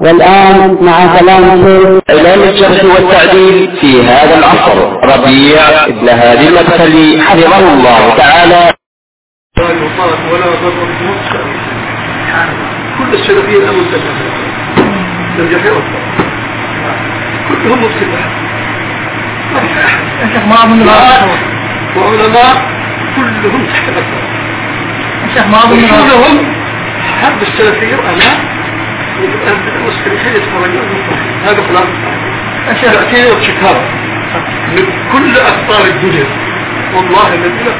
والآن مع كلام الشيخ إعلام الجرح والتعديل في هذا العصر. ربيع ابن هادي المدخلي حفظه الله تعالى. كل السلفيين أمن سلفيين لم يحيروا كلهم مبتدع الشيخ ما أظن وعلماء كلهم تحت الشيخ ما أظن كلهم حرب السلفية وأنا المسلمين يتفرجون هذا خلاص الشيخ يأتيني وشكارة من كل أقطار الدنيا والله الذي لا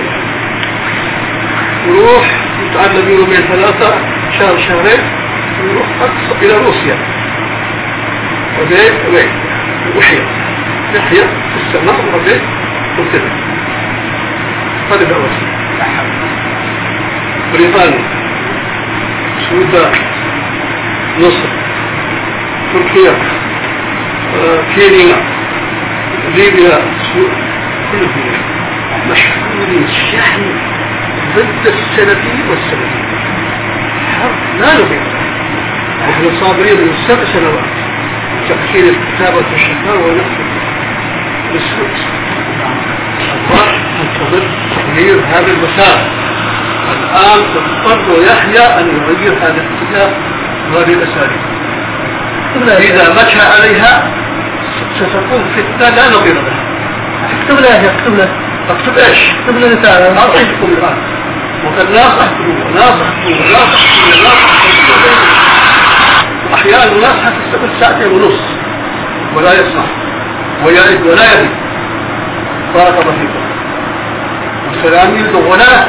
نروح نتعلم يومين ثلاثة شهر شهرين نروح أقصى إلى روسيا. وبيت وبيت وحيا نحيا في السماء وبيت وكذا هذا الأول بريطانيا السودان مصر تركيا كينيا ليبيا كل مشحون شحن ضد السلفي والسلفي لا نبيع نحن صابرين من سبع سنوات تفكير الكتابة والشكاوى ونحن بالسوء الله تغيير هذه المسار. الآن تضطر يحيى أن يغير هذا الاتجاه وهذه الأساليب. إذا مشى عليها ستكون فتنة لا نظير لها. اكتب له يا اكتب له اكتب إيش؟ اكتب له رسالة. أعطيكم الآن وقد ناصحته وناصحته وناصحته وناصحته وأحيانا الناس حتى تستمر ساعتين ونص ولا يسمع ويعد ولا يدري. بارك الله فيكم. وسلامي دولات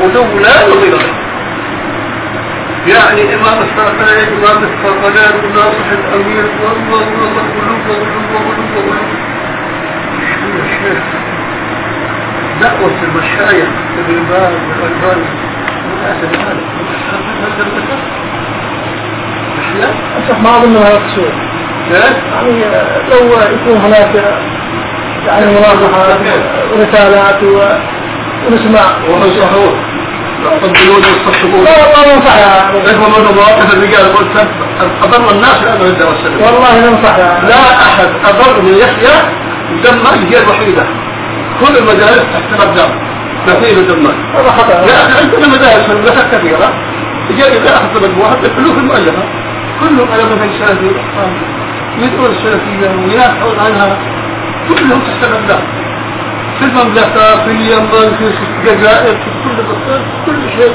ودولات نظير لها. يعني إمام الثقلين إمام الثقلين وناصح الأمير والله والله قلوب وقلوب وقلوب وقلوب يا شيخ دعوة المشايخ باز والألباني والأسد هذا الشيخ ما أظن هذا قصور يعني لو يكون هناك يعني ملاحظات ورسالات ونسمع. ونصحوه لا والله ننصح لكن من مواقف الرجال. قلت أضر الناس لأنه يدعى والسلام والله ننصح لا أحد. أضر من يحيى دمج هي الوحيدة. كل المدارس تحت مبدا مثيل دمج هذا خطأ. لا عندنا مدارس من مدارس كثيرة. جاء إذا أخذ مجموعة الالوف المؤلفة. كلهم على منهج سلفي يدعون السلفيه وينافحون عنها. كلهم تحت مبدا في المملكة في اليمن في الجزائر في كل مكان. كل شيء